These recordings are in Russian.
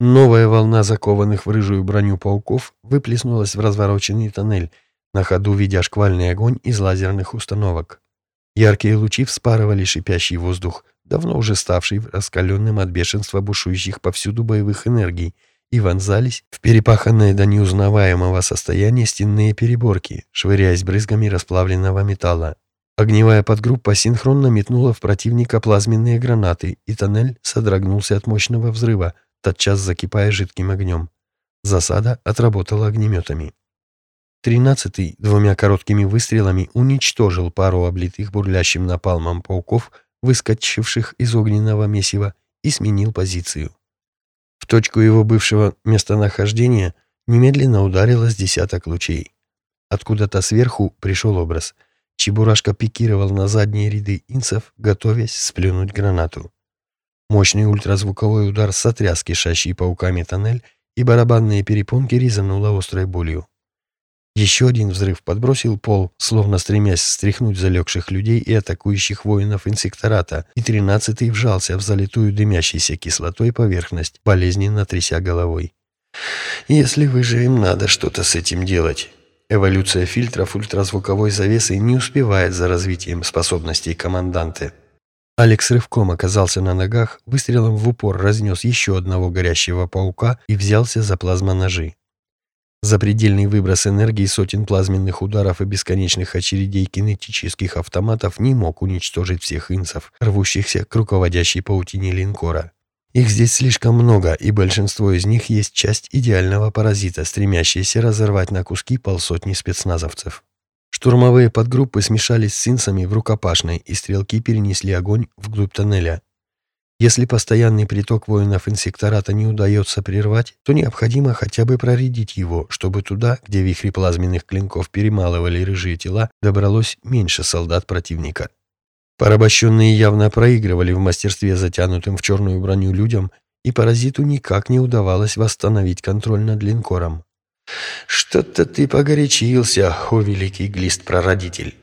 Новая волна закованных в рыжую броню пауков выплеснулась в развороченный тоннель, на ходу видя шквальный огонь из лазерных установок. Яркие лучи вспарывали шипящий воздух, давно уже ставший раскаленным от бешенства бушующих повсюду боевых энергий, и вонзались в перепаханные до неузнаваемого состояния стенные переборки, швыряясь брызгами расплавленного металла. Огневая подгруппа синхронно метнула в противника плазменные гранаты, и тоннель содрогнулся от мощного взрыва, тотчас закипая жидким огнем. Засада отработала огнеметами. Тринадцатый двумя короткими выстрелами уничтожил пару облитых бурлящим напалмом пауков, выскочивших из огненного месива, и сменил позицию. В точку его бывшего местонахождения немедленно ударилось десяток лучей. Откуда-то сверху пришел образ. Чебурашка пикировал на задние ряды инцев, готовясь сплюнуть гранату. Мощный ультразвуковой удар сотряс кишащий пауками тоннель, и барабанные перепонки резануло острой болью. Еще один взрыв подбросил пол, словно стремясь стряхнуть залегших людей и атакующих воинов инсектората, и тринадцатый вжался в залитую дымящейся кислотой поверхность, болезненно тряся головой. «Если вы же им надо что-то с этим делать». Эволюция фильтров ультразвуковой завесы не успевает за развитием способностей команданты. Алекс рывком оказался на ногах, выстрелом в упор разнес еще одного горящего паука и взялся за плазмоножи. Запредельный выброс энергии сотен плазменных ударов и бесконечных очередей кинетических автоматов не мог уничтожить всех инцев, рвущихся к руководящей паутине линкора. Их здесь слишком много, и большинство из них есть часть идеального паразита, стремящаяся разорвать на куски полсотни спецназовцев. Штурмовые подгруппы смешались с инцами в рукопашной, и стрелки перенесли огонь вглубь тоннеля. Если постоянный приток воинов инсектората не удается прервать, то необходимо хотя бы проредить его, чтобы туда, где вихри плазменных клинков перемалывали рыжие тела, добралось меньше солдат противника. Порабощенные явно проигрывали в мастерстве затянутым в черную броню людям, и паразиту никак не удавалось восстановить контроль над линкором. «Что-то ты погорячился, о великий глист-прародитель!»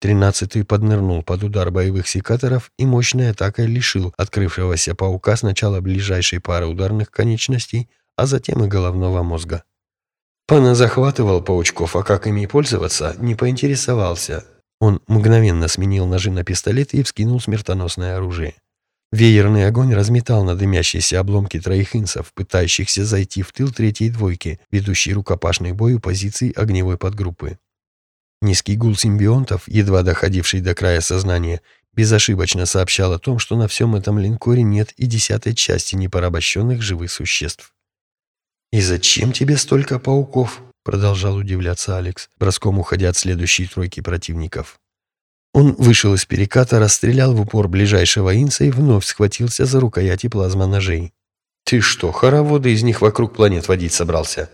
Тринадцатый поднырнул под удар боевых секаторов и мощной атакой лишил открывшегося паука сначала ближайшей пары ударных конечностей, а затем и головного мозга. Пана захватывал паучков, а как ими пользоваться, не поинтересовался. Он мгновенно сменил ножи на пистолет и вскинул смертоносное оружие. Веерный огонь разметал на дымящиеся обломки троих инсов, пытающихся зайти в тыл третьей двойки, ведущей рукопашный бой у позиций огневой подгруппы. Низкий гул симбионтов, едва доходивший до края сознания, безошибочно сообщал о том, что на всем этом линкоре нет и десятой части непорабощенных живых существ. «И зачем тебе столько пауков?» — продолжал удивляться Алекс, броском уходя от следующей тройки противников. Он вышел из переката, расстрелял в упор ближайшего инса и вновь схватился за рукояти плазмоножей. «Ты что, хороводы из них вокруг планет водить собрался?»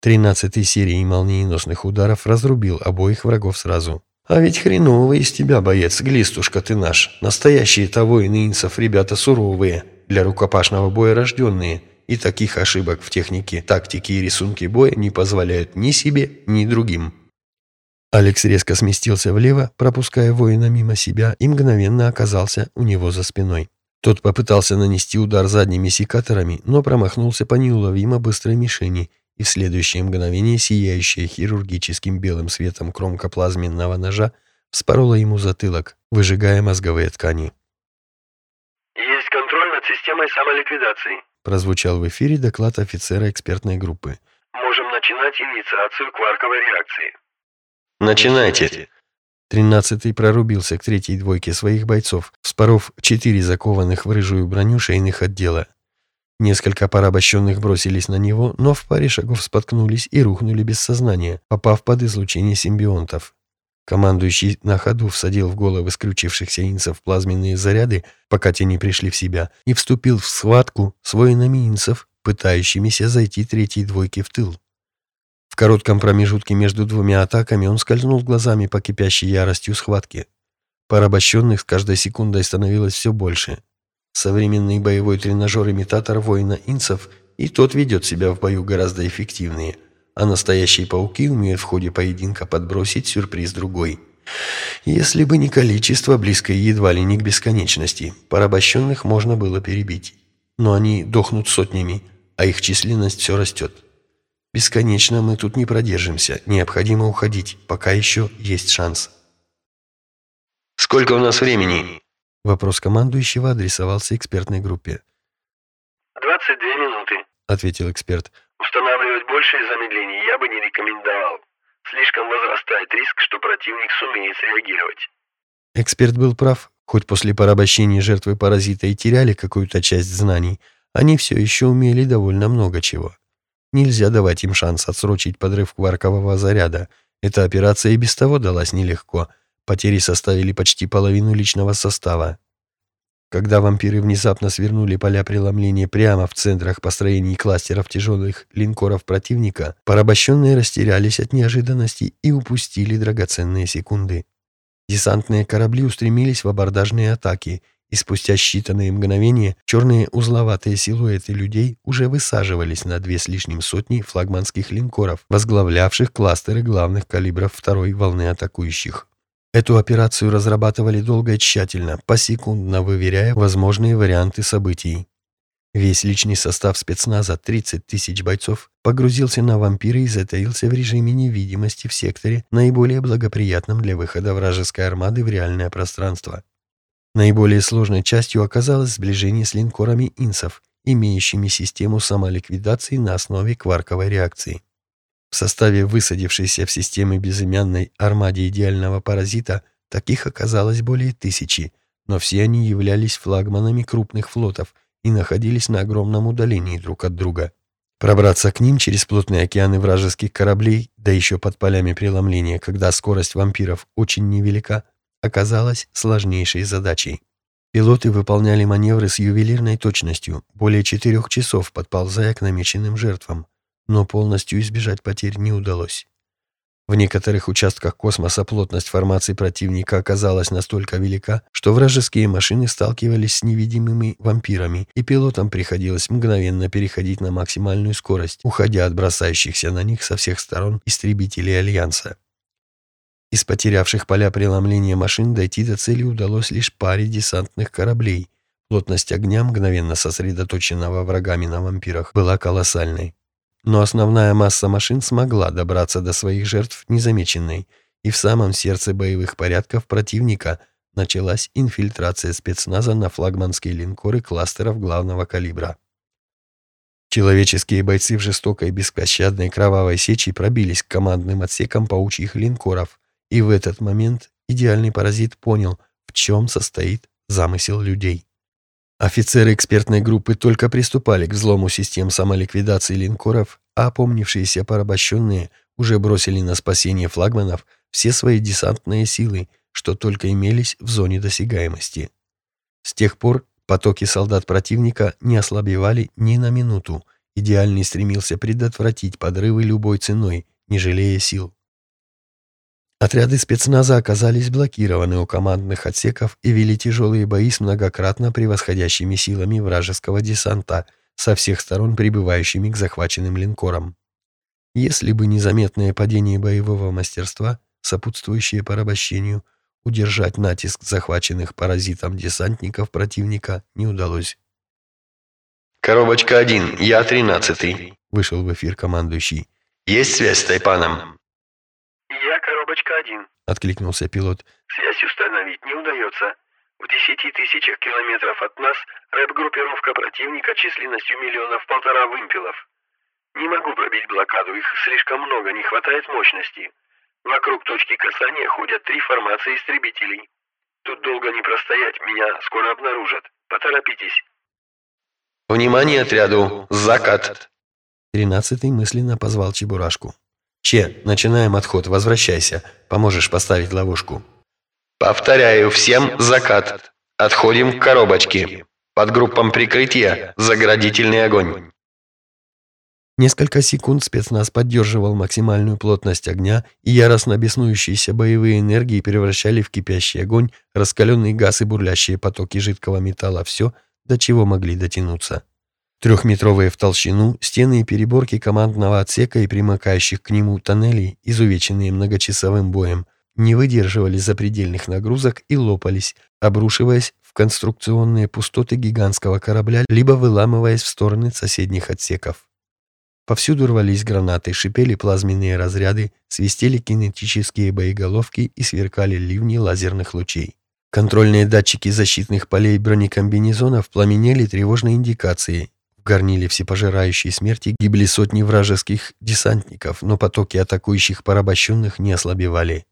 Тринадцатой серией молниеносных ударов разрубил обоих врагов сразу. «А ведь хреновый из тебя, боец, глистушка ты наш. Настоящие-то воины инцев ребята суровые, для рукопашного боя рожденные, и таких ошибок в технике, тактике и рисунке боя не позволяют ни себе, ни другим». Алекс резко сместился влево, пропуская воина мимо себя, и мгновенно оказался у него за спиной. Тот попытался нанести удар задними секаторами, но промахнулся по неуловимо быстрой мишени – и в следующее мгновение сияющая хирургическим белым светом кромка плазменного ножа вспорола ему затылок, выжигая мозговые ткани. «Есть контроль над системой самоликвидации», прозвучал в эфире доклад офицера экспертной группы. «Можем начинать инициацию кварковой реакции». «Начинайте!» Тринадцатый прорубился к третьей двойке своих бойцов, вспоров четыре закованных в рыжую броню шейных отдела. Несколько порабощенных бросились на него, но в паре шагов споткнулись и рухнули без сознания, попав под излучение симбионтов. Командующий на ходу всадил в головы скрючившихся инцев плазменные заряды, пока те не пришли в себя, и вступил в схватку с воинами инцев, пытающимися зайти третьей двойки в тыл. В коротком промежутке между двумя атаками он скользнул глазами по кипящей яростью схватки. Порабощенных с каждой секундой становилось все больше. Современный боевой тренажер-имитатор воина инцев и тот ведет себя в бою гораздо эффективнее, а настоящие пауки умеют в ходе поединка подбросить сюрприз другой. Если бы не количество, близкое едва ли не к бесконечности, порабощенных можно было перебить. но они дохнут сотнями, а их численность все растет. Бесконечно мы тут не продержимся, необходимо уходить, пока еще есть шанс. «Сколько у нас времени?» Вопрос командующего адресовался экспертной группе. «22 минуты», — ответил эксперт. «Устанавливать большее замедление я бы не рекомендовал. Слишком возрастает риск, что противник сумеет среагировать». Эксперт был прав. Хоть после порабощения жертвы паразита и теряли какую-то часть знаний, они все еще умели довольно много чего. Нельзя давать им шанс отсрочить подрыв кваркового заряда. Эта операция и без того далась нелегко — Потери составили почти половину личного состава. Когда вампиры внезапно свернули поля преломления прямо в центрах построений кластеров тяжелых линкоров противника, порабощенные растерялись от неожиданности и упустили драгоценные секунды. Десантные корабли устремились в абордажные атаки, и спустя считанные мгновения черные узловатые силуэты людей уже высаживались на две с лишним сотни флагманских линкоров, возглавлявших кластеры главных калибров второй волны атакующих. Эту операцию разрабатывали долго и тщательно, посекундно выверяя возможные варианты событий. Весь личный состав спецназа, 30 тысяч бойцов, погрузился на вампиры и затаился в режиме невидимости в секторе, наиболее благоприятном для выхода вражеской армады в реальное пространство. Наиболее сложной частью оказалось сближение с линкорами инсов, имеющими систему самоликвидации на основе кварковой реакции. В составе высадившейся в системы безымянной армаде идеального паразита таких оказалось более тысячи, но все они являлись флагманами крупных флотов и находились на огромном удалении друг от друга. Пробраться к ним через плотные океаны вражеских кораблей, да еще под полями преломления, когда скорость вампиров очень невелика, оказалась сложнейшей задачей. Пилоты выполняли маневры с ювелирной точностью, более четырех часов подползая к намеченным жертвам но полностью избежать потерь не удалось. В некоторых участках космоса плотность формации противника оказалась настолько велика, что вражеские машины сталкивались с невидимыми вампирами, и пилотам приходилось мгновенно переходить на максимальную скорость, уходя от бросающихся на них со всех сторон истребителей Альянса. Из потерявших поля преломления машин дойти до цели удалось лишь паре десантных кораблей. Плотность огня, мгновенно сосредоточенного врагами на вампирах, была колоссальной. Но основная масса машин смогла добраться до своих жертв незамеченной, и в самом сердце боевых порядков противника началась инфильтрация спецназа на флагманские линкоры кластеров главного калибра. Человеческие бойцы в жестокой, беспощадной кровавой сечи пробились к командным отсекам паучьих линкоров, и в этот момент идеальный паразит понял, в чем состоит замысел людей. Офицеры экспертной группы только приступали к взлому систем самоликвидации линкоров, а опомнившиеся порабощенные уже бросили на спасение флагманов все свои десантные силы, что только имелись в зоне досягаемости. С тех пор потоки солдат противника не ослабевали ни на минуту. Идеальный стремился предотвратить подрывы любой ценой, не жалея сил. Отряды спецназа оказались блокированы у командных отсеков и вели тяжелые бои с многократно превосходящими силами вражеского десанта со всех сторон прибывающими к захваченным линкорам. Если бы незаметное падение боевого мастерства, сопутствующее порабощению, удержать натиск захваченных паразитом десантников противника не удалось. «Коробочка 1, я 13 вышел в эфир командующий. «Есть связь с Тайпаном?» «Коробочка один», — откликнулся пилот. «Связь установить не удается. В десяти тысячах километров от нас рэп-группировка противника численностью миллионов полтора вымпелов. Не могу пробить блокаду, их слишком много, не хватает мощности. Вокруг точки касания ходят три формации истребителей. Тут долго не простоять, меня скоро обнаружат. Поторопитесь». «Внимание отряду! Закат!» Тринадцатый мысленно позвал Чебурашку. «Че, начинаем отход, возвращайся. Поможешь поставить ловушку». «Повторяю, всем закат. Отходим к коробочке. Под группам прикрытия заградительный огонь». Несколько секунд спецназ поддерживал максимальную плотность огня, и яростно беснующиеся боевые энергии превращали в кипящий огонь, раскаленный газ и бурлящие потоки жидкого металла все, до чего могли дотянуться. Трехметровые в толщину стены и переборки командного отсека и примыкающих к нему тоннелей, изувеченные многочасовым боем, не выдерживали запредельных нагрузок и лопались, обрушиваясь в конструкционные пустоты гигантского корабля, либо выламываясь в стороны соседних отсеков. Повсюду рвались гранаты, шипели плазменные разряды, свистели кинетические боеголовки и сверкали ливни лазерных лучей. Контрольные датчики защитных полей бронекомбинезонов пламенели тревожной индикацией. Горниле всепожирающей смерти гибли сотни вражеских десантников, но потоки атакующих порабощенных не ослабевали.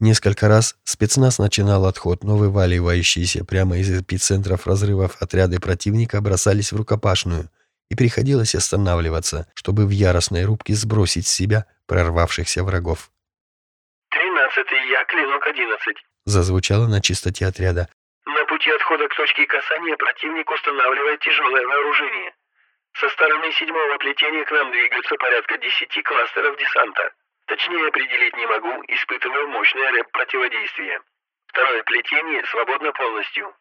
Несколько раз спецназ начинал отход, но вываливающиеся прямо из эпицентров разрывов отряды противника бросались в рукопашную, и приходилось останавливаться, чтобы в яростной рубке сбросить с себя прорвавшихся врагов. «Тринадцатый, я, клинок одиннадцать», — зазвучало на чистоте отряда. «На пути отхода к точке касания противник устанавливает тяжелое вооружение. Со стороны седьмого плетения к нам двигаются порядка десяти кластеров десанта. Точнее определить не могу, испытываю мощное рэп-противодействие. Второе плетение свободно полностью.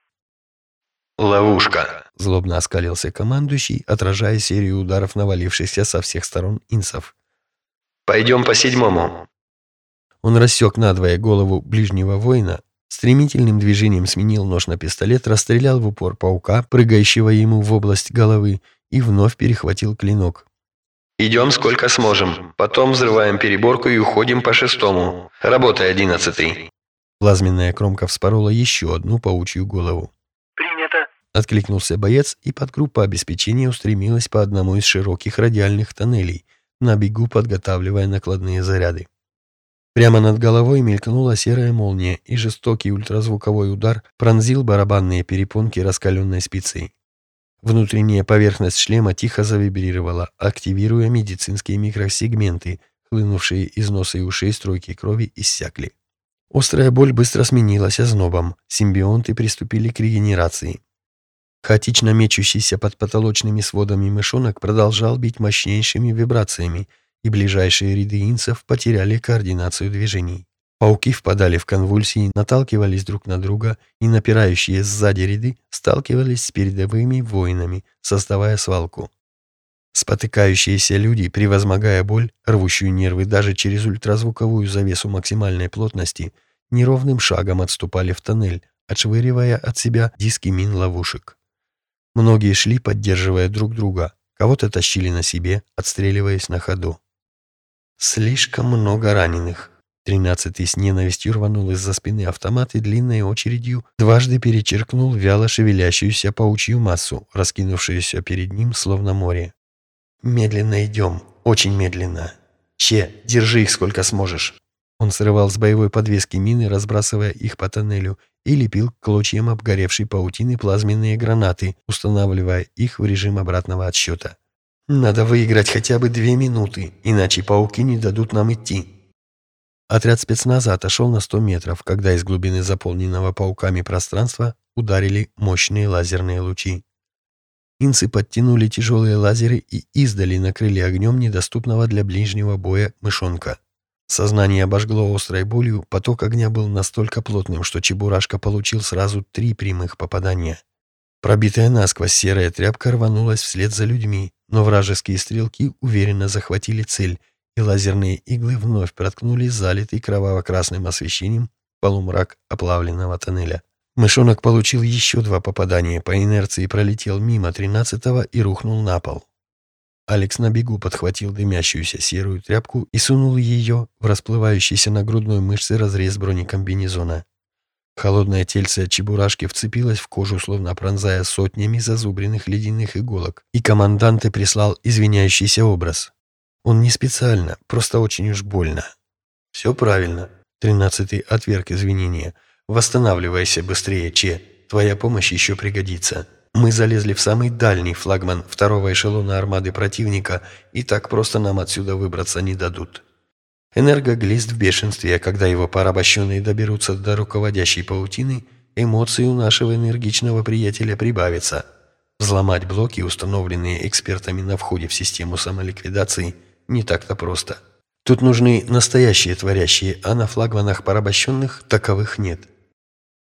«Ловушка!» — злобно оскалился командующий, отражая серию ударов навалившихся со всех сторон инсов. «Пойдем по седьмому!» Он рассек надвое голову ближнего воина, стремительным движением сменил нож на пистолет, расстрелял в упор паука, прыгающего ему в область головы, и вновь перехватил клинок. «Идем сколько сможем, потом взрываем переборку и уходим по шестому. Работай, одиннадцатый!» Плазменная кромка вспорола еще одну паучью голову. Откликнулся боец, и подгруппа обеспечения устремилась по одному из широких радиальных тоннелей, на бегу подготавливая накладные заряды. Прямо над головой мелькнула серая молния, и жестокий ультразвуковой удар пронзил барабанные перепонки раскаленной спицей. Внутренняя поверхность шлема тихо завибрировала, активируя медицинские микросегменты, хлынувшие из носа и ушей струйки крови иссякли. Острая боль быстро сменилась ознобом, симбионты приступили к регенерации. Хаотично мечущийся под потолочными сводами мышонок продолжал бить мощнейшими вибрациями, и ближайшие ряды инцев потеряли координацию движений. Пауки впадали в конвульсии, наталкивались друг на друга, и напирающие сзади ряды сталкивались с передовыми воинами, создавая свалку. Спотыкающиеся люди, превозмогая боль, рвущую нервы даже через ультразвуковую завесу максимальной плотности, неровным шагом отступали в тоннель, отшвыривая от себя диски мин-ловушек. Многие шли, поддерживая друг друга, кого-то тащили на себе, отстреливаясь на ходу. Слишком много раненых. Тринадцатый с ненавистью рванул из-за спины автомат и длинной очередью дважды перечеркнул вяло шевелящуюся паучью массу, раскинувшуюся перед ним, словно море. «Медленно идем, очень медленно. Че, держи их сколько сможешь». Он срывал с боевой подвески мины, разбрасывая их по тоннелю, и лепил к клочьям обгоревшей паутины плазменные гранаты, устанавливая их в режим обратного отсчета. «Надо выиграть хотя бы две минуты, иначе пауки не дадут нам идти». Отряд спецназа отошел на 100 метров, когда из глубины заполненного пауками пространства ударили мощные лазерные лучи. Инцы подтянули тяжелые лазеры и издали накрыли огнем недоступного для ближнего боя мышонка. Сознание обожгло острой болью, поток огня был настолько плотным, что Чебурашка получил сразу три прямых попадания. Пробитая насквозь серая тряпка рванулась вслед за людьми, но вражеские стрелки уверенно захватили цель, и лазерные иглы вновь проткнули залитый кроваво-красным освещением полумрак оплавленного тоннеля. Мышонок получил еще два попадания, по инерции пролетел мимо тринадцатого и рухнул на пол. Алекс на бегу подхватил дымящуюся серую тряпку и сунул ее в расплывающийся на грудной мышце разрез бронекомбинезона. Холодное тельце чебурашки вцепилось в кожу, словно пронзая сотнями зазубренных ледяных иголок, и командант и прислал извиняющийся образ. Он не специально, просто очень уж больно. «Все правильно», — тринадцатый отверг извинения. «Восстанавливайся быстрее, Че, твоя помощь еще пригодится». Мы залезли в самый дальний флагман второго эшелона армады противника, и так просто нам отсюда выбраться не дадут. Энергоглист в бешенстве, а когда его порабощенные доберутся до руководящей паутины, эмоции у нашего энергичного приятеля прибавятся. Взломать блоки, установленные экспертами на входе в систему самоликвидации, не так-то просто. Тут нужны настоящие творящие, а на флагманах порабощенных таковых нет.